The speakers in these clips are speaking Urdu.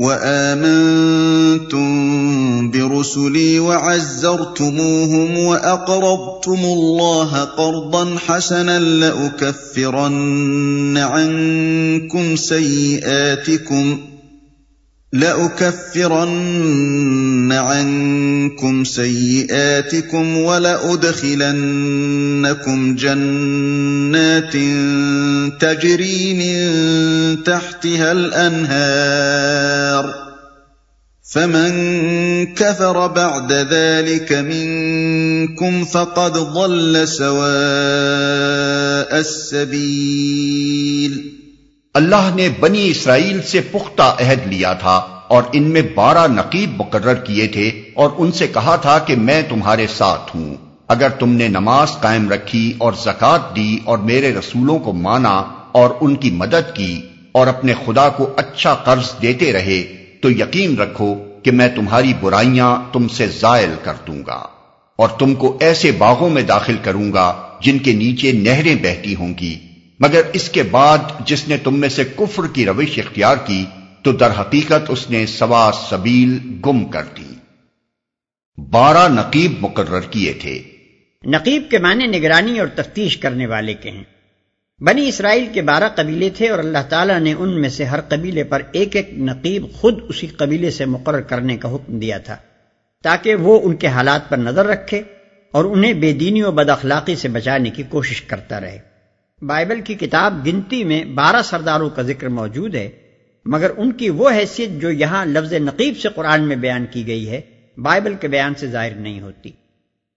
وآمنتم برسلي وعزرتموهم وأقرضتم الله قرضا حسنا لأكفرن عنكم سيئاتكم لأكفرن عنكم سيئاتكم ولأدخلنكم جنات تجري من تحتها الأنهار فمن كفر بعد ذلك منكم فقد ضل سواء السبيل اللہ نے بنی اسرائیل سے پختہ عہد لیا تھا اور ان میں بارہ نقیب مقرر کیے تھے اور ان سے کہا تھا کہ میں تمہارے ساتھ ہوں۔ اگر تم نے نماز قائم رکھی اور زکات دی اور میرے رسولوں کو مانا اور ان کی مدد کی اور اپنے خدا کو اچھا قرض دیتے رہے، تو یقین رکھو کہ میں تمہاری برائیاں تم سے زائل کر دوں گا اور تم کو ایسے باغوں میں داخل کروں گا جن کے نیچے نہریں بہتی ہوں گی۔ مگر اس کے بعد جس نے تم میں سے کفر کی روش اختیار کی، تو در حقیقت اس نے سوا سبیل گم کر دی۔ بارہ نقیب مقرر کیے تھے۔ نقیب کے معنی نگرانی اور تفتیش کرنے والے کے ہیں۔ بنی اسرائیل کے بارہ قبیلے تھے اور اللہ تعالیٰ نے ان میں سے ہر قبیلے پر ایک ایک نقیب خود اسی قبیلے سے مقرر کرنے کا حکم دیا تھا، تاکہ وہ ان کے حالات پر نظر رکھے اور انہیں بے دینی و بد اخلاقی سے بچانے کی کوشش کرتا رہے۔ بائبل کی کتاب گنتی میں بارہ سرداروں کا ذکر موجود ہے مگر ان کی وہ حیثیت جو یہاں لفظ نقیب سے قرآن میں بیان کی گئی ہے بائبل کے بیان سے ظاہر نہیں ہوتی۔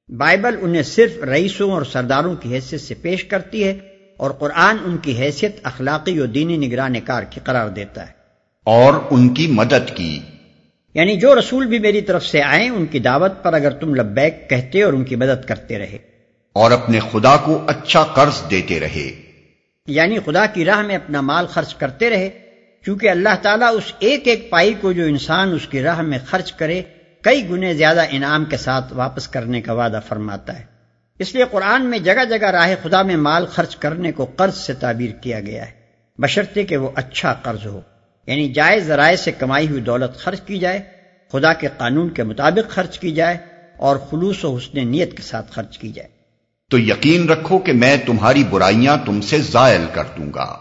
بائبل انہیں صرف رئیسوں اور سرداروں کی حیثیت سے پیش کرتی ہے اور قرآن ان کی حیثیت اخلاقی و دینی نگران کار کی قرار دیتا ہے۔ اور ان کی مدد کی۔ یعنی جو رسول بھی میری طرف سے آئیں ان کی دعوت پر اگر تم لبیک کہتے اور ان کی مدد کرتے رہے۔ اور اپنے خدا کو اچھا قرض دیتے رہے۔ یعنی خدا کی راہ میں اپنا مال خرچ کرتے رہے کیونکہ اللہ تعالیٰ اس ایک ایک پائی کو جو انسان اس کی راہ میں خرچ کرے، کئی گنے زیادہ انعام کے ساتھ واپس کرنے کا وعدہ فرماتا ہے۔ اس لیے قرآن میں جگہ جگہ راہ خدا میں مال خرچ کرنے کو قرض سے تعبیر کیا گیا ہے۔ بشرطے کہ وہ اچھا قرض ہو یعنی جائز ذرائع سے کمائی ہوئی دولت خرچ کی جائے، خدا کے قانون کے مطابق خرچ کی جائے، اور خلوص و حسن نیت کے ساتھ خرچ کی جائے۔ تو یقین رکھو کہ میں تمہاری برائیاں تم سے زائل کر دوں گا۔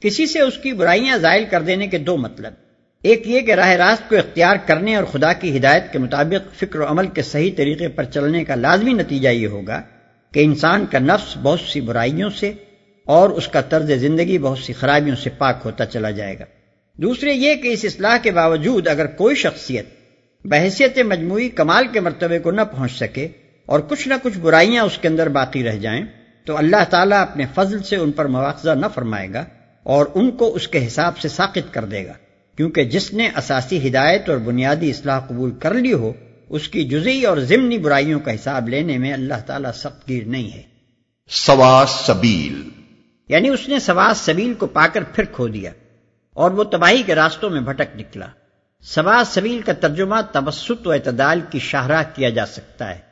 کسی سے اس کی برائیاں زائل کر دینے کے دو مطلب۔ ایک یہ کہ راہ راست کو اختیار کرنے اور خدا کی ہدایت کے مطابق فکر و عمل کے صحیح طریقے پر چلنے کا لازمی نتیجہ یہ ہوگا کہ انسان کا نفس بہت سی برائیوں سے اور اس کا طرز زندگی بہت سی خرابیوں سے پاک ہوتا چلا جائے گا۔ دوسرے یہ کہ اس اصلاح کے باوجود اگر کوئی شخصیت بحثیت مجموعی کمال کے مرتبے کو نہ پہنچ سکے اور کچھ نہ کچھ برائیاں اس کے اندر باقی رہ جائیں تو اللہ تعالیٰ اپنے فضل سے ان پر مواخذہ نہ فرمائے گا اور ان کو اس کے حساب سے ساقت کر دے گا۔ کیونکہ جس نے اساسی ہدایت اور بنیادی اصلاح قبول کر لی ہو اس کی جزئی اور ضمنی برائیوں کا حساب لینے میں اللہ تعالیٰ سخت گیر نہیں ہے۔ سواس سبیل۔ یعنی اس نے سواس سبیل کو پا کر پھر کھو دیا اور وہ تباہی کے راستوں میں بھٹک نکلا۔ سواس سبیل کا ترجمہ تبسط و اعتدال کی شاہراہ کیا جا سکتا ہے۔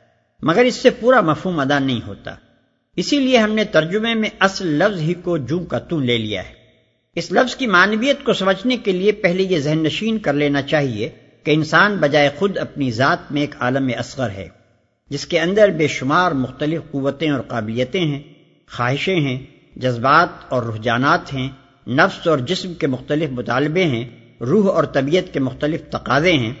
مگر اس سے پورا مفہوم ادا نہیں ہوتا۔ اسی لیے ہم نے ترجمے میں اصل لفظ ہی کو جو کا توں لے لیا ہے۔ اس لفظ کی معنویت کو سمجھنے کے لیے پہلے یہ ذہن نشین کر لینا چاہیے کہ انسان بجائے خود اپنی ذات میں ایک عالم اصغر ہے، جس کے اندر بے شمار مختلف قوتیں اور قابلیتیں ہیں، خواہشیں ہیں، جذبات اور رجحانات ہیں، نفس اور جسم کے مختلف مطالبے ہیں، روح اور طبیعت کے مختلف تقاضے ہیں۔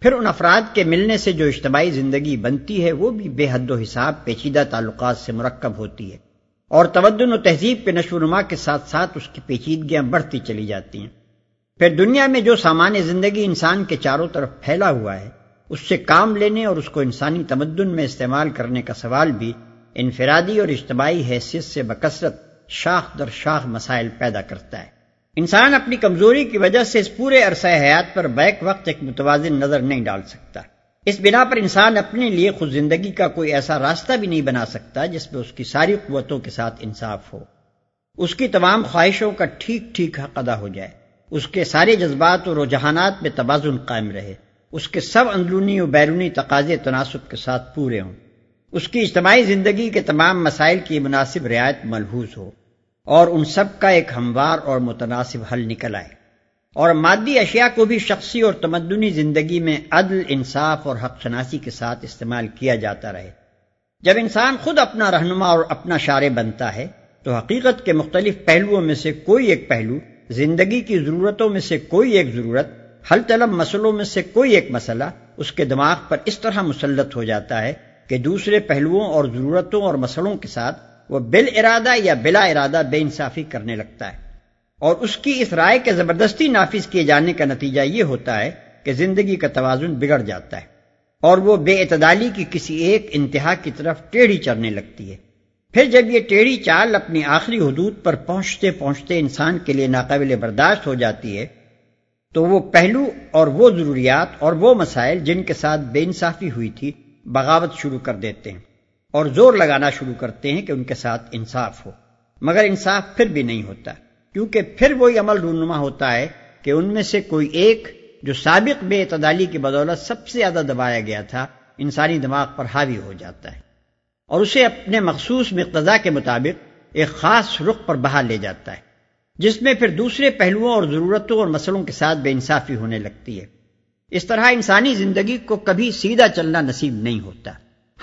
پھر ان افراد کے ملنے سے جو اجتماعی زندگی بنتی ہے، وہ بھی بے حد و حساب پیچیدہ تعلقات سے مرکب ہوتی ہے۔ اور تودن و تہذیب کے نشو و نما کے ساتھ ساتھ اس کی پیچیدگیاں بڑھتی چلی جاتی ہیں۔ پھر دنیا میں جو سامان زندگی انسان کے چاروں طرف پھیلا ہوا ہے، اس سے کام لینے اور اس کو انسانی تمدن میں استعمال کرنے کا سوال بھی انفرادی اور اجتماعی حیثیت سے بکثرت شاخ در شاخ مسائل پیدا کرتا ہے۔ انسان اپنی کمزوری کی وجہ سے اس پورے عرصہ حیات پر بیک وقت ایک متوازن نظر نہیں ڈال سکتا۔ اس بنا پر انسان اپنے لیے خود زندگی کا کوئی ایسا راستہ بھی نہیں بنا سکتا جس میں اس کی ساری قوتوں کے ساتھ انصاف ہو۔ اس کی تمام خواہشوں کا ٹھیک ٹھیک حق ادا ہو جائے۔ اس کے سارے جذبات اور رجحانات میں توازن قائم رہے۔ اس کے سب اندرونی و بیرونی تقاضے تناسب کے ساتھ پورے ہوں۔ اس کی اجتماعی زندگی کے تمام مسائل کی مناسب رعایت ملحوظ ہو۔ اور ان سب کا ایک ہموار اور متناسب حل نکل آئے۔ اور مادی اشیاء کو بھی شخصی اور تمدنی زندگی میں عدل، انصاف اور حق شناسی کے ساتھ استعمال کیا جاتا رہے۔ جب انسان خود اپنا رہنما اور اپنا شارے بنتا ہے، تو حقیقت کے مختلف پہلوؤں میں سے کوئی ایک پہلو، زندگی کی ضرورتوں میں سے کوئی ایک ضرورت، حل طلب مسئلوں میں سے کوئی ایک مسئلہ، اس کے دماغ پر اس طرح مسلط ہو جاتا ہے کہ دوسرے پہلوؤں اور ضرورتوں اور مسئلوں کے ساتھ وہ بل ارادہ یا بلا ارادہ بے انصافی کرنے لگتا ہے۔ اور اس کی اس رائے کے زبردستی نافذ کیے جانے کا نتیجہ یہ ہوتا ہے کہ زندگی کا توازن بگڑ جاتا ہے اور وہ بے اعتدالی کی کسی ایک انتہا کی طرف ٹیڑھی چڑھنے لگتی ہے۔ پھر جب یہ ٹیڑھی چال اپنی آخری حدود پر پہنچتے پہنچتے انسان کے لیے ناقابل برداشت ہو جاتی ہے، تو وہ پہلو اور وہ ضروریات اور وہ مسائل جن کے ساتھ بے انصافی ہوئی تھی، بغاوت شروع کر دیتے ہیں۔ اور زور لگانا شروع کرتے ہیں کہ ان کے ساتھ انصاف ہو۔ مگر انصاف پھر بھی نہیں ہوتا، کیونکہ پھر وہی عمل رونما ہوتا ہے کہ ان میں سے کوئی ایک جو سابق بے اعتدالی کی بدولت سب سے زیادہ دبایا گیا تھا، انسانی دماغ پر حاوی ہو جاتا ہے۔ اور اسے اپنے مخصوص مقتضا کے مطابق ایک خاص رخ پر بہا لے جاتا ہے، جس میں پھر دوسرے پہلوؤں اور ضرورتوں اور مسئلوں کے ساتھ بے انصافی ہونے لگتی ہے۔ اس طرح انسانی زندگی کو کبھی سیدھا چلنا نصیب نہیں ہوتا۔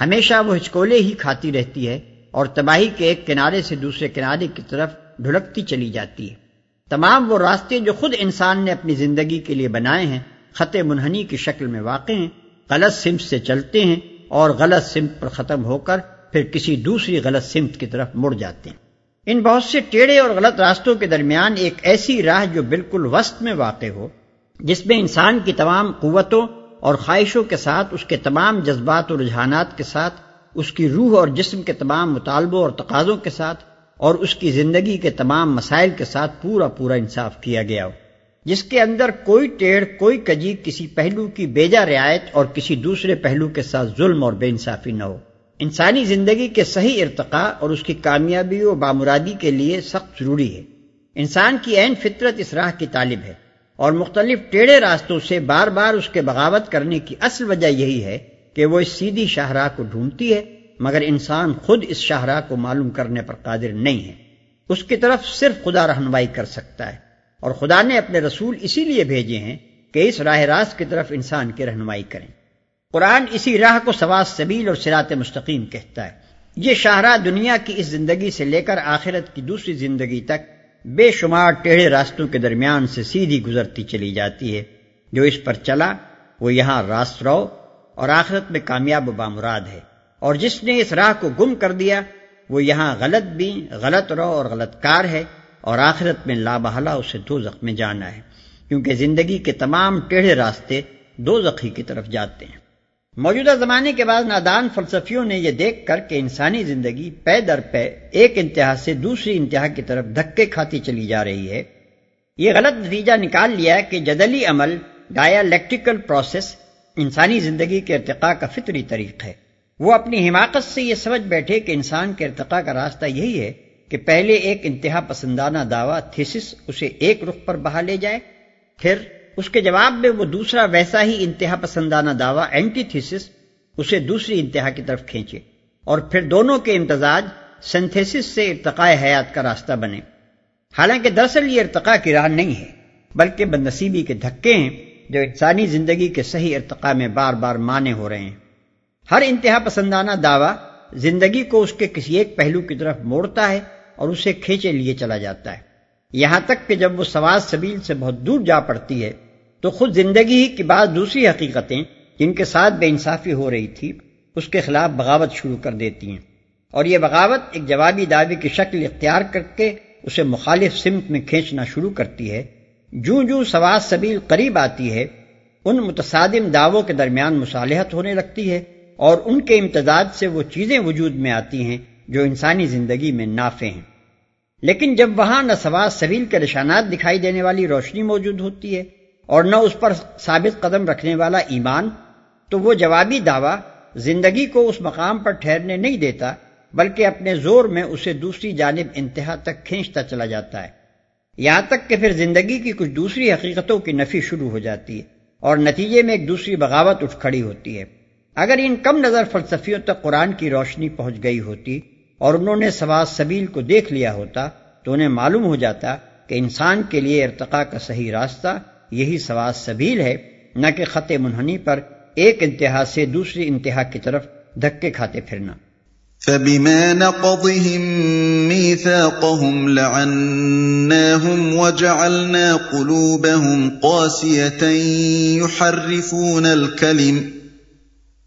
ہمیشہ وہ ہچکولے ہی کھاتی رہتی ہے اور تباہی کے ایک کنارے سے دوسرے کنارے کی طرف ڈھلکتی چلی جاتی ہے۔ تمام وہ راستے جو خود انسان نے اپنی زندگی کے لیے بنائے ہیں، خط منہنی کی شکل میں واقع ہیں، غلط سمت سے چلتے ہیں اور غلط سمت پر ختم ہو کر پھر کسی دوسری غلط سمت کی طرف مڑ جاتے ہیں۔ ان بہت سے ٹیڑے اور غلط راستوں کے درمیان ایک ایسی راہ جو بالکل وسط میں واقع ہو، جس میں انسان کی تمام قوتوں اور خواہشوں کے ساتھ، اس کے تمام جذبات اور رجحانات کے ساتھ، اس کی روح اور جسم کے تمام مطالبوں اور تقاضوں کے ساتھ اور اس کی زندگی کے تمام مسائل کے ساتھ پورا پورا انصاف کیا گیا۔ ہو جس کے اندر کوئی ٹیڑھ، کوئی کجی کسی پہلو کی بیجا رعایت اور کسی دوسرے پہلو کے ساتھ ظلم اور بے انصافی نہ ہو۔ انسانی زندگی کے صحیح ارتقاء اور اس کی کامیابی و بامرادی کے لیے سخت ضروری ہے۔ انسان کی عین فطرت اس راہ کی طالب ہے۔ اور مختلف ٹیڑھے راستوں سے بار بار اس کے بغاوت کرنے کی اصل وجہ یہی ہے کہ وہ اس سیدھی شاہراہ کو ڈھونڈتی ہے، مگر انسان خود اس شاہراہ کو معلوم کرنے پر قادر نہیں ہے۔ اس کی طرف صرف خدا رہنمائی کر سکتا ہے، اور خدا نے اپنے رسول اسی لیے بھیجے ہیں کہ اس راہ راست کی طرف انسان کی رہنمائی کریں۔ قرآن اسی راہ کو سواس سبیل اور سرات مستقیم کہتا ہے۔ یہ شاہراہ دنیا کی اس زندگی سے لے کر آخرت کی دوسری زندگی تک بے شمار ٹیڑھے راستوں کے درمیان سے سیدھی گزرتی چلی جاتی ہے۔ جو اس پر چلا، وہ یہاں راست رو اور آخرت میں کامیاب و بامراد ہے۔ اور جس نے اس راہ کو گم کر دیا، وہ یہاں غلط بھی، غلط رو اور غلط کار ہے اور آخرت میں لابحلہ اسے دو میں جانا ہے۔ کیونکہ زندگی کے تمام ٹیڑھے راستے دو کی طرف جاتے ہیں۔ موجودہ زمانے کے بعد نادان فلسفیوں نے یہ دیکھ کر کہ انسانی زندگی پے در پے ایک انتہا سے دوسری انتہا کی طرف دھکے کھاتی چلی جا رہی ہے۔ یہ غلط نتیجہ نکال لیا کہ جدلی عمل ڈائلیکٹیکل پروسیس انسانی زندگی کے ارتقاء کا فطری طریق ہے۔ وہ اپنی حماقت سے یہ سمجھ بیٹھے کہ انسان کے ارتقاء کا راستہ یہی ہے کہ پہلے ایک انتہا پسندانہ دعویٰ تھیسس اسے ایک رخ پر بہا لے جائے، پھر اس کے جواب میں وہ دوسرا ویسا ہی انتہا پسندانہ دعویٰ اینٹی تھیسس اسے دوسری انتہا کی طرف کھینچے اور پھر دونوں کے امتزاج سنتھیسس سے ارتقاء حیات کا راستہ بنے۔ حالانکہ دراصل یہ ارتقاء کی راہ نہیں ہے، بلکہ بدنصیبی کے دھکے ہیں جو انسانی زندگی کے صحیح ارتقاء میں بار بار مانے ہو رہے ہیں۔ ہر انتہا پسندانہ دعویٰ زندگی کو اس کے کسی ایک پہلو کی طرف موڑتا ہے اور اسے کھینچے لیے چلا جاتا ہے۔ یہاں تک کہ جب وہ سواز سبیل سے بہت دور جا پڑتی ہے، تو خود زندگی ہی کی بعض دوسری حقیقتیں جن کے ساتھ بے انصافی ہو رہی تھی، اس کے خلاف بغاوت شروع کر دیتی ہیں۔ اور یہ بغاوت ایک جوابی دعوے کی شکل اختیار کر کے اسے مخالف سمت میں کھینچنا شروع کرتی ہے۔ جو جو سواز سبیل قریب آتی ہے، ان متصادم دعووں کے درمیان مصالحت ہونے لگتی ہے اور ان کے امتداد سے وہ چیزیں وجود میں آتی ہیں جو انسانی زندگی میں نافع ہیں۔ لیکن جب وہاں نہ سواز سویل کے نشانات دکھائی دینے والی روشنی موجود ہوتی ہے اور نہ اس پر ثابت قدم رکھنے والا ایمان، تو وہ جوابی دعویٰ زندگی کو اس مقام پر ٹھہرنے نہیں دیتا، بلکہ اپنے زور میں اسے دوسری جانب انتہا تک کھینچتا چلا جاتا ہے۔ یہاں تک کہ پھر زندگی کی کچھ دوسری حقیقتوں کی نفی شروع ہو جاتی ہے اور نتیجے میں ایک دوسری بغاوت اٹھ کھڑی ہوتی ہے۔ اگر ان کم نظر فلسفیوں تک قرآن کی روشنی پہنچ گئی ہوتی اور انہوں نے سواز سبیل کو دیکھ لیا ہوتا تو انہیں معلوم ہو جاتا کہ انسان کے لیے ارتقاء کا صحیح راستہ یہی سواز سبیل ہے، نہ کہ خط منہنی پر ایک انتہا سے دوسری انتہا کی طرف دھکے کھاتے پھرنا۔ فبما نقضهم ميثاقهم لعناهم وجعلنا قلوبهم قاسية يحرفون الكلم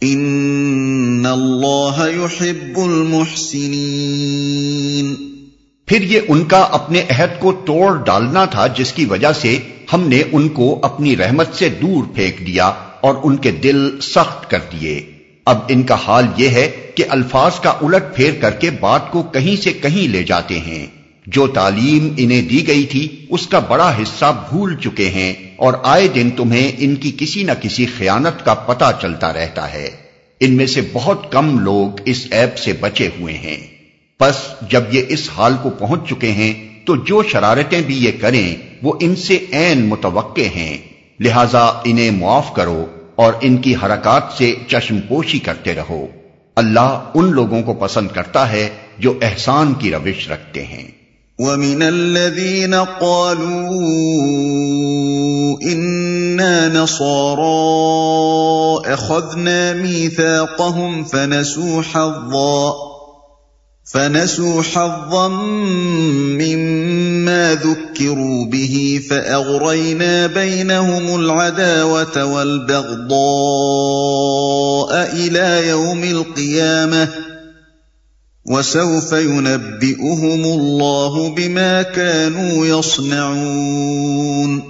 ان اللہ يحب المحسنین پھر یہ ان کا اپنے عہد کو توڑ ڈالنا تھا جس کی وجہ سے ہم نے ان کو اپنی رحمت سے دور پھینک دیا اور ان کے دل سخت کر دیے۔ اب ان کا حال یہ ہے کہ الفاظ کا الٹ پھیر کر کے بات کو کہیں سے کہیں لے جاتے ہیں۔ جو تعلیم انہیں دی گئی تھی، اس کا بڑا حصہ بھول چکے ہیں۔ اور آئے دن تمہیں ان کی کسی نہ کسی خیانت کا پتہ چلتا رہتا ہے۔ ان میں سے بہت کم لوگ اس ایپ سے بچے ہوئے ہیں۔ پس جب یہ اس حال کو پہنچ چکے ہیں، تو جو شرارتیں بھی یہ کریں، وہ ان سے عین متوقع ہیں۔ لہذا انہیں معاف کرو اور ان کی حرکات سے چشم پوشی کرتے رہو۔ اللہ ان لوگوں کو پسند کرتا ہے جو احسان کی روش رکھتے ہیں۔ ومن الذين قالوا إنا نصارى أخذنا ميثاقهم فنسوا حظا فنسوا حظا مما ذكروا به فأغرينا بينهم العداوة والبغضاء إلى يوم القيامة وَسَوْفَ يُنَبِّئُهُمُ اللَّهُ بِمَا كَانُوا يَصْنَعُونَ.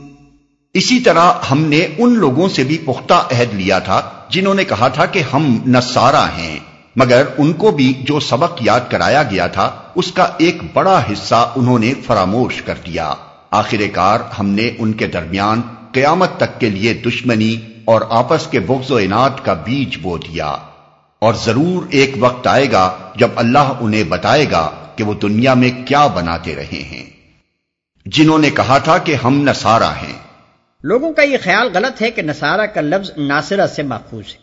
اسی طرح ہم نے ان لوگوں سے بھی پختہ عہد لیا تھا جنہوں نے کہا تھا کہ ہم نصارہ ہیں، مگر ان کو بھی جو سبق یاد کرایا گیا تھا، اس کا ایک بڑا حصہ انہوں نے فراموش کر دیا۔ آخر کار ہم نے ان کے درمیان قیامت تک کے لیے دشمنی اور آپس کے بغض و انعد کا بیج بو دیا۔ اور ضرور ایک وقت آئے گا جب اللہ انہیں بتائے گا کہ وہ دنیا میں کیا بناتے رہے ہیں۔ جنہوں نے کہا تھا کہ ہم نسارا ہیں۔ لوگوں کا یہ خیال غلط ہے کہ نسارا کا لفظ ناصرہ سے محفوظ ہے،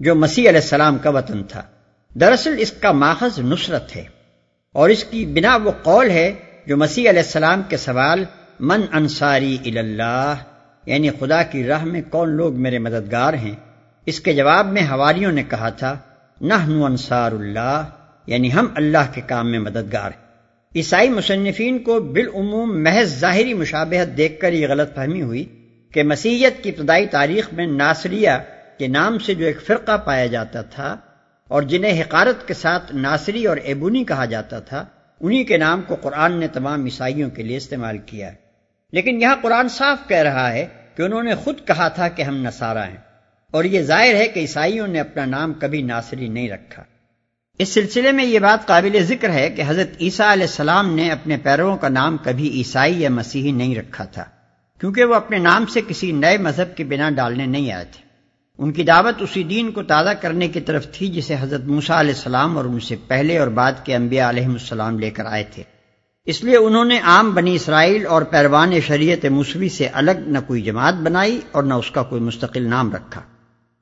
جو مسیح علیہ السلام کا وطن تھا۔ دراصل اس کا ماخذ نصرت ہے، اور اس کی بنا وہ قول ہے جو مسیح علیہ السلام کے سوال، من انصاری اللہ؟ یعنی خدا کی راہ میں کون لوگ میرے مددگار ہیں؟ اس کے جواب میں ہواریوں نے کہا تھا نہ انصار اللہ یعنی ہم اللہ کے کام میں مددگار ہیں۔ عیسائی مصنفین کو بالعموم محض ظاہری مشابہت دیکھ کر یہ غلط فہمی ہوئی کہ مسیحیت کی ابتدائی تاریخ میں ناصریہ کے نام سے جو ایک فرقہ پایا جاتا تھا اور جنہیں حقارت کے ساتھ ناصری اور ایبونی کہا جاتا تھا، انہی کے نام کو قرآن نے تمام عیسائیوں کے لیے استعمال کیا لیکن یہاں قرآن صاف کہہ رہا ہے کہ انہوں نے خود کہا تھا کہ ہم نصارہ ہیں۔ اور یہ ظاہر ہے کہ عیسائیوں نے اپنا نام کبھی ناصری نہیں رکھا۔ اس سلسلے میں یہ بات قابل ذکر ہے کہ حضرت عیسیٰ علیہ السلام نے اپنے پیروں کا نام کبھی عیسائی یا مسیحی نہیں رکھا تھا، کیونکہ وہ اپنے نام سے کسی نئے مذہب کے بنا ڈالنے نہیں آئے تھے۔ ان کی دعوت اسی دین کو تازہ کرنے کی طرف تھی جسے حضرت موسا علیہ السلام اور ان سے پہلے اور بعد کے انبیاء علیہ السلام لے کر آئے تھے۔ اس لیے انہوں نے عام بنی اسرائیل اور پیروان شریعت موسوی سے الگ نہ کوئی جماعت بنائی اور نہ اس کا کوئی مستقل نام رکھا۔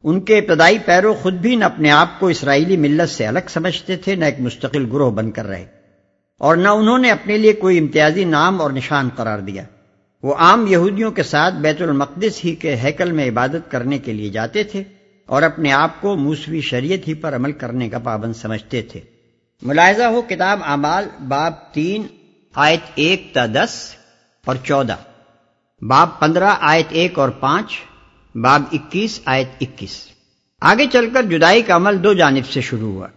ان کے ابتدائی پیرو خود بھی نہ اپنے آپ کو اسرائیلی ملت سے الگ سمجھتے تھے، نہ ایک مستقل گروہ بن کر رہے۔ اور نہ انہوں نے اپنے لیے کوئی امتیازی نام اور نشان قرار دیا۔ وہ عام یہودیوں کے ساتھ بیت المقدس ہی کے ہیکل میں عبادت کرنے کے لیے جاتے تھے اور اپنے آپ کو موسوی شریعت ہی پر عمل کرنے کا پابند سمجھتے تھے۔ ملاحظہ ہو، کتاب اعمال، باب تین، آیت ایک تا دس اور چودہ۔ باب پندرہ، آیت ایک اور پانچ۔ باب اکیس، آیت اکیس۔ آگے چل کر جدائی کا عمل دو جانب سے شروع ہوا۔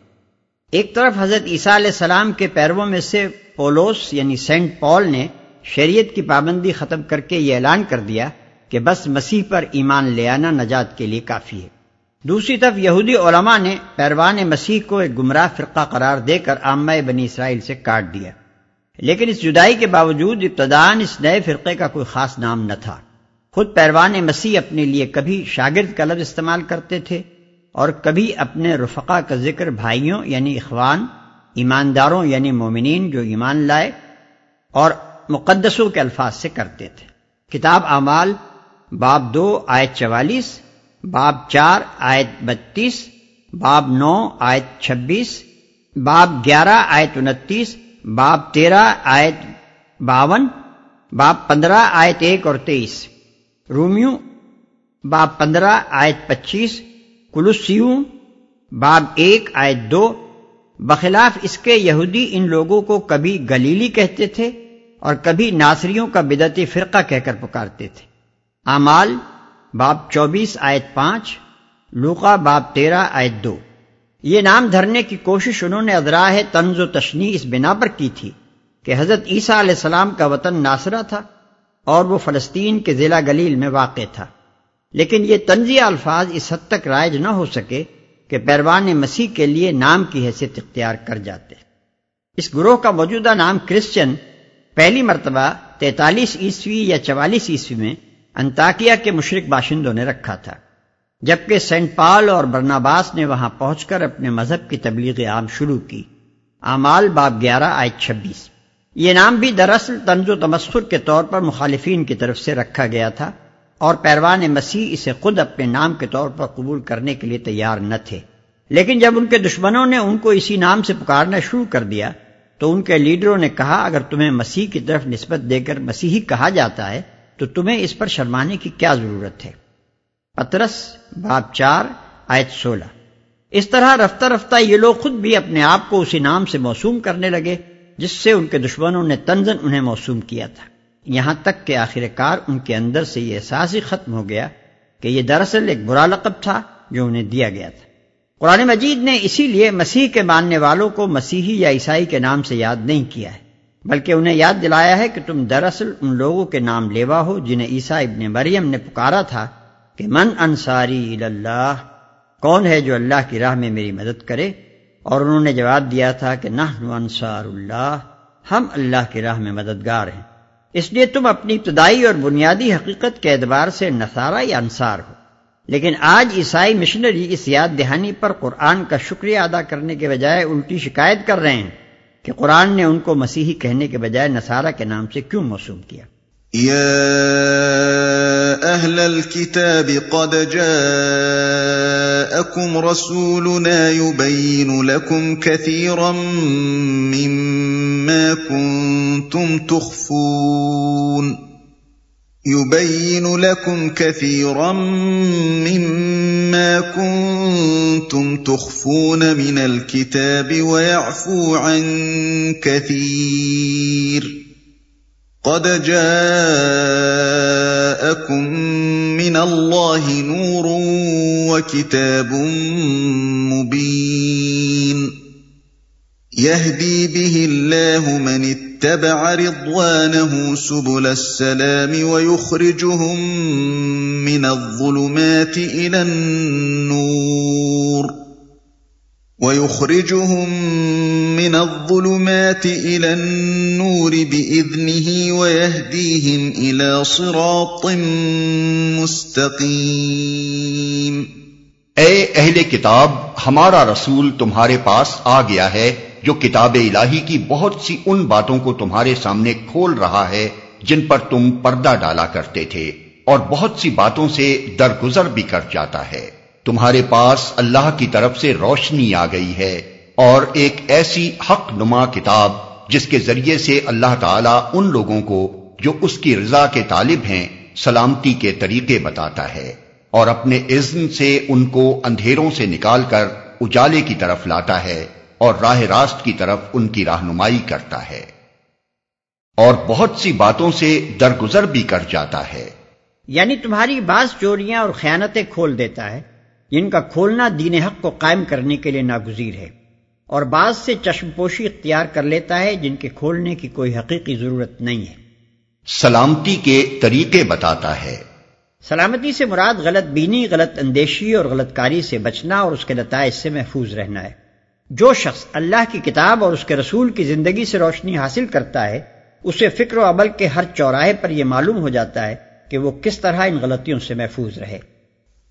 ایک طرف حضرت عیسیٰ علیہ السلام کے پیرووں میں سے پولوس یعنی سینٹ پال نے شریعت کی پابندی ختم کر کے یہ اعلان کر دیا کہ بس مسیح پر ایمان لے آنا نجات کے لیے کافی ہے۔ دوسری طرف یہودی علماء نے پیروان مسیح کو ایک گمراہ فرقہ قرار دے کر عامہ بنی اسرائیل سے کاٹ دیا۔ لیکن اس جدائی کے باوجود ابتدان اس نئے فرقے کا کوئی خاص نام نہ تھا۔ خود پیروان مسیح اپنے لیے کبھی شاگرد کا لفظ استعمال کرتے تھے اور کبھی اپنے رفقا کا ذکر بھائیوں یعنی اخوان، ایمانداروں یعنی مومنین جو ایمان لائے اور مقدسوں کے الفاظ سے کرتے تھے۔ کتاب اعمال، باب دو، آیت چوالیس، باب چار، آیت بتیس، باب نو، آیت چھبیس، باب گیارہ، آیت انتیس، باب تیرہ، آیت باون، باب پندرہ، آیت ایک اور تیئیس۔ رومیو، باب پندرہ، آیت پچیس کلوسیوں باب ایک، آیت دو۔ بخلاف اس کے یہودی ان لوگوں کو کبھی گلیلی کہتے تھے اور کبھی ناصریوں کا بدتی فرقہ کہہ کر پکارتے تھے۔ اعمال، باب چوبیس، آیت پانچ، لوقا، باب تیرہ، آیت دو۔ یہ نام دھرنے کی کوشش انہوں نے ادراہ طنز و تشنی اس بنا پر کی تھی کہ حضرت عیسیٰ علیہ السلام کا وطن ناصرہ تھا۔ اور وہ فلسطین کے ضلع گلیل میں واقع تھا۔ لیکن یہ تنزیہ الفاظ اس حد تک رائج نہ ہو سکے کہ پیروان مسیح کے لیے نام کی حیثیت اختیار کر جاتے۔ اس گروہ کا موجودہ نام کرسچن پہلی مرتبہ تینتالیس عیسوی یا چوالیس عیسوی میں انتاکیہ کے مشرق باشندوں نے رکھا تھا، جبکہ سینٹ پال اور برناباس نے وہاں پہنچ کر اپنے مذہب کی تبلیغ عام شروع کی۔ اعمال باب گیارہ آئے چھبیس۔ یہ نام بھی دراصل تنز و تمسخر کے طور پر مخالفین کی طرف سے رکھا گیا تھا اور پیروان مسیح اسے خود اپنے نام کے طور پر قبول کرنے کے لیے تیار نہ تھے۔ لیکن جب ان کے دشمنوں نے ان کو اسی نام سے پکارنا شروع کر دیا، تو ان کے لیڈروں نے کہا، اگر تمہیں مسیح کی طرف نسبت دے کر مسیحی کہا جاتا ہے، تو تمہیں اس پر شرمانے کی کیا ضرورت ہے؟ پترس، باب چار، آیت سولہ۔ اس طرح رفتہ رفتہ یہ لوگ خود بھی اپنے آپ کو اسی نام سے موسوم کرنے لگے۔ جس سے ان کے دشمنوں نے تنزن انہیں موسوم کیا تھا۔ یہاں تک کہ آخر کار ان کے اندر سے یہ احساس ہی ختم ہو گیا کہ یہ دراصل ایک برا لقب تھا جو انہیں دیا گیا تھا۔ قرآن مجید نے اسی لیے مسیح کے ماننے والوں کو مسیحی یا عیسائی کے نام سے یاد نہیں کیا ہے، بلکہ انہیں یاد دلایا ہے کہ تم دراصل ان لوگوں کے نام لیوا ہو جنہیں عیسیٰ ابن مریم نے پکارا تھا کہ من انصاری اللہ، کون ہے جو اللہ کی راہ میں میری مدد کرے؟ اور انہوں نے جواب دیا تھا کہ نہ انصار اللہ، ہم اللہ کی راہ میں مددگار ہیں۔ اس لیے تم اپنی ابتدائی اور بنیادی حقیقت کے اعتبار سے نصارہ یا انصار ہو۔ لیکن آج عیسائی مشنری اس یاد دہانی پر قرآن کا شکریہ ادا کرنے کے بجائے الٹی شکایت کر رہے ہیں کہ قرآن نے ان کو مسیحی کہنے کے بجائے نصارہ کے نام سے کیوں موسوم کیا۔ أهل الكتاب قد جاءكم رسولنا يبين لكم كثيرا مما كنتم تخفون. يبين لكم كثيرا مما كنتم تخفون من الكتاب ويعفو عن كثير. قد جاءكم من الله نور وكتاب مبين يهدي به الله من اتبع رضوانه سبل السلام ويخرجهم من الظلمات الى النور ويخرجهم من الظلمات إلى النور بإذنه ويهديهم إلى صراط مستقيم اے اہل کتاب، ہمارا رسول تمہارے پاس آ گیا ہے، جو کتاب الہی کی بہت سی ان باتوں کو تمہارے سامنے کھول رہا ہے، جن پر تم پردہ ڈالا کرتے تھے، اور بہت سی باتوں سے درگزر بھی کر جاتا ہے۔ تمہارے پاس اللہ کی طرف سے روشنی آ گئی ہے اور ایک ایسی حق نما کتاب جس کے ذریعے سے اللہ تعالیٰ ان لوگوں کو جو اس کی رضا کے طالب ہیں، سلامتی کے طریقے بتاتا ہے اور اپنے عزم سے ان کو اندھیروں سے نکال کر اجالے کی طرف لاتا ہے اور راہ راست کی طرف ان کی رہنمائی کرتا ہے۔ اور بہت سی باتوں سے درگزر بھی کر جاتا ہے۔ یعنی تمہاری بعض چوریاں اور خیانتیں کھول دیتا ہے۔ جن کا کھولنا دین حق کو قائم کرنے کے لیے ناگزیر ہے اور بعض سے چشم پوشی اختیار کر لیتا ہے جن کے کھولنے کی کوئی حقیقی ضرورت نہیں ہے۔ سلامتی کے طریقے بتاتا ہے۔ سلامتی سے مراد غلط بینی غلط اندیشی اور غلط کاری سے بچنا اور اس کے نتائج سے محفوظ رہنا ہے۔ جو شخص اللہ کی کتاب اور اس کے رسول کی زندگی سے روشنی حاصل کرتا ہے اسے فکر و عمل کے ہر چوراہے پر یہ معلوم ہو جاتا ہے کہ وہ کس طرح ان غلطیوں سے محفوظ رہے۔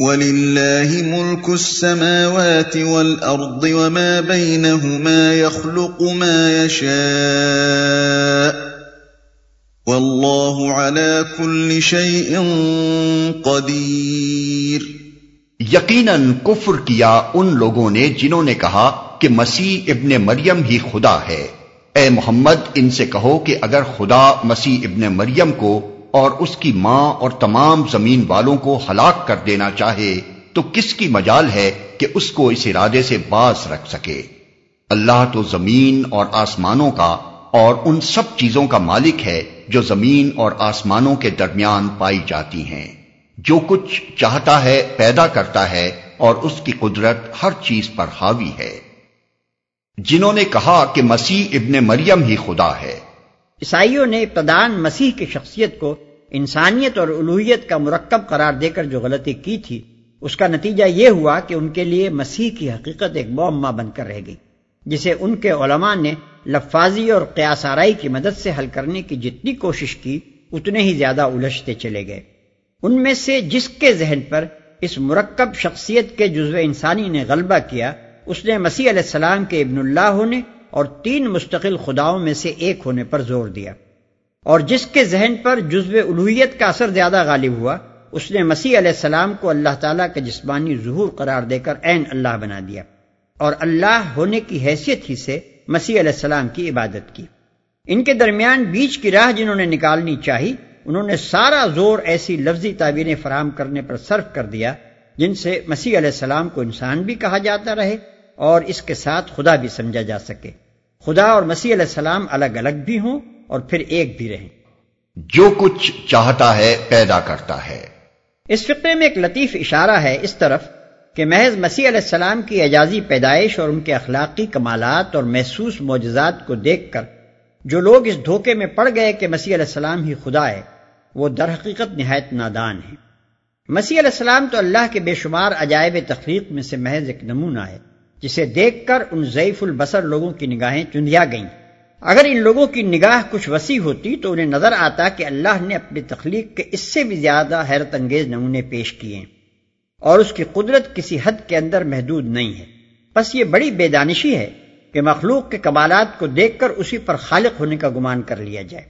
وَلِلَّهِ مُلْكُ السَّمَاوَاتِ وَالْأَرْضِ وَمَا بَيْنَهُمَا يَخْلُقُ مَا يَشَاءُ وَاللَّهُ عَلَى كُلِّ شَيْءٍ قَدِيرٌ یقیناً کفر کیا ان لوگوں نے جنہوں نے کہا کہ مسیح ابن مریم ہی خدا ہے۔ اے محمد، ان سے کہو کہ اگر خدا مسیح ابن مریم کو اور اس کی ماں اور تمام زمین والوں کو ہلاک کر دینا چاہے تو کس کی مجال ہے کہ اس کو اس ارادے سے باز رکھ سکے؟ اللہ تو زمین اور آسمانوں کا اور ان سب چیزوں کا مالک ہے جو زمین اور آسمانوں کے درمیان پائی جاتی ہیں۔ جو کچھ چاہتا ہے پیدا کرتا ہے اور اس کی قدرت ہر چیز پر حاوی ہے۔ جنہوں نے کہا کہ مسیح ابن مریم ہی خدا ہے۔ عیسائیوں نے ابتدان مسیح کی شخصیت کو انسانیت اور الوحیت کا مرکب قرار دے کر جو غلطی کی تھی، اس کا نتیجہ یہ ہوا کہ ان کے لیے مسیح کی حقیقت ایک معمہ بن کر رہ گئی، جسے ان کے علماء نے لفاظی اور قیاس آرائی کی مدد سے حل کرنے کی جتنی کوشش کی، اتنے ہی زیادہ الجھتے چلے گئے۔ ان میں سے جس کے ذہن پر اس مرکب شخصیت کے جزو انسانی نے غلبہ کیا، اس نے مسیح علیہ السلام کے ابن اللہ ہونے اور تین مستقل خداؤں میں سے ایک ہونے پر زور دیا۔ اور جس کے ذہن پر جزو الوحیت کا اثر زیادہ غالب ہوا، اس نے مسیح علیہ السلام کو اللہ تعالیٰ کے جسمانی ظہور قرار دے کر عین اللہ بنا دیا۔ اور اللہ ہونے کی حیثیت ہی سے مسیح علیہ السلام کی عبادت کی۔ ان کے درمیان بیچ کی راہ جنہوں نے نکالنی چاہی، انہوں نے سارا زور ایسی لفظی تعبیریں فراہم کرنے پر صرف کر دیا، جن سے مسیح علیہ السلام کو انسان بھی کہا جاتا رہے۔ اور اس کے ساتھ خدا بھی سمجھا جا سکے۔ خدا اور مسیح علیہ السلام الگ الگ بھی ہوں اور پھر ایک بھی رہیں۔ جو کچھ چاہتا ہے پیدا کرتا ہے۔ اس فقے میں ایک لطیف اشارہ ہے اس طرف کہ محض مسیح علیہ السلام کی اعجازی پیدائش اور ان کے اخلاقی کمالات اور محسوس معجزات کو دیکھ کر جو لوگ اس دھوکے میں پڑ گئے کہ مسیح علیہ السلام ہی خدا ہے وہ در حقیقت نہایت نادان ہے مسیح علیہ السلام تو اللہ کے بے شمار عجائب تخلیق میں سے محض ایک نمونہ ہے۔ جسے دیکھ کر ان ضعیف البصر لوگوں کی نگاہیں چندیا گئیں۔ اگر ان لوگوں کی نگاہ کچھ وسیع ہوتی تو انہیں نظر آتا کہ اللہ نے اپنی تخلیق کے اس سے بھی زیادہ حیرت انگیز نمونے پیش کیے اور اس کی قدرت کسی حد کے اندر محدود نہیں ہے۔ بس یہ بڑی بے دانشی ہے کہ مخلوق کے کمالات کو دیکھ کر اسی پر خالق ہونے کا گمان کر لیا جائے۔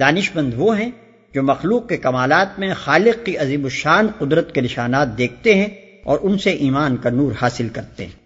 دانش مند وہ ہیں جو مخلوق کے کمالات میں خالق کی عظیم الشان قدرت کے نشانات دیکھتے ہیں اور ان سے ایمان کا نور حاصل کرتے ہیں۔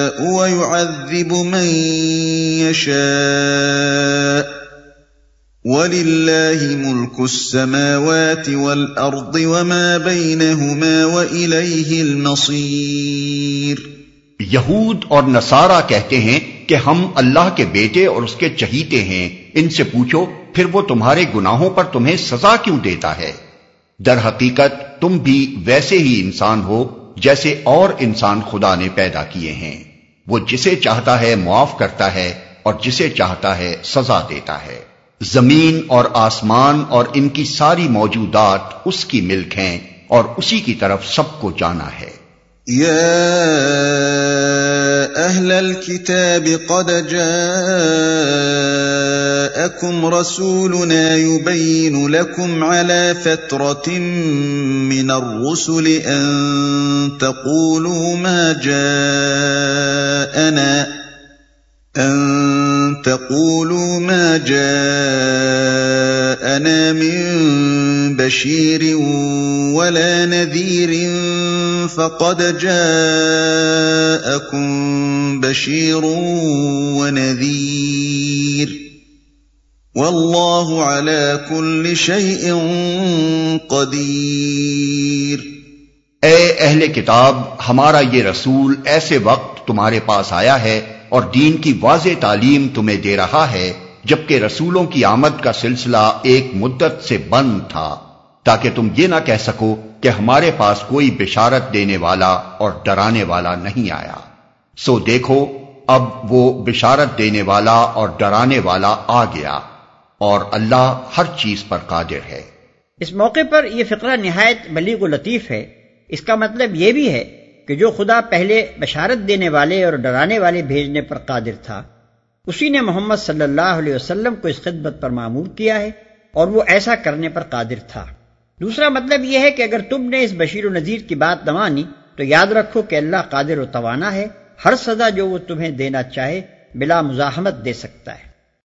ويعذب من يشاء ولله ملك السماوات والأرض وما بينهما وإليه المصير یہود اور نصارہ کہتے ہیں کہ ہم اللہ کے بیٹے اور اس کے چہیتے ہیں۔ ان سے پوچھو، پھر وہ تمہارے گناہوں پر تمہیں سزا کیوں دیتا ہے؟ در حقیقت تم بھی ویسے ہی انسان ہو جیسے اور انسان خدا نے پیدا کیے ہیں۔ وہ جسے چاہتا ہے معاف کرتا ہے اور جسے چاہتا ہے سزا دیتا ہے۔ زمین اور آسمان اور ان کی ساری موجودات اس کی ملک ہیں اور اسی کی طرف سب کو جانا ہے۔ يا أهل الكتاب قد جاءكم رسولنا يبين لكم على فترة من الرسل أن تقولوا ما جاءنا ان تقولوا ما جاءنا من بشير ولا نذير فقد جاءكم بشير ونذير والله على كل شيء قدير اے اہل کتاب، ہمارا یہ رسول ایسے وقت تمہارے پاس آیا ہے اور دین کی واضح تعلیم تمہیں دے رہا ہے، جبکہ رسولوں کی آمد کا سلسلہ ایک مدت سے بند تھا۔ تاکہ تم یہ نہ کہہ سکو کہ ہمارے پاس کوئی بشارت دینے والا اور ڈرانے والا نہیں آیا۔ سو دیکھو، اب وہ بشارت دینے والا اور ڈرانے والا آ گیا اور اللہ ہر چیز پر قادر ہے۔ اس موقع پر یہ فقرہ نہایت بلیغ و لطیف ہے۔ اس کا مطلب یہ بھی ہے کہ جو خدا پہلے بشارت دینے والے اور ڈرانے والے بھیجنے پر قادر تھا، اسی نے محمد صلی اللہ علیہ وسلم کو اس خدمت پر معمور کیا ہے اور وہ ایسا کرنے پر قادر تھا۔ دوسرا مطلب یہ ہے کہ اگر تم نے اس بشیر و نذیر کی بات نہ مانی، تو یاد رکھو کہ اللہ قادر و توانا ہے، ہر سزا جو وہ تمہیں دینا چاہے، بلا مزاحمت دے سکتا ہے۔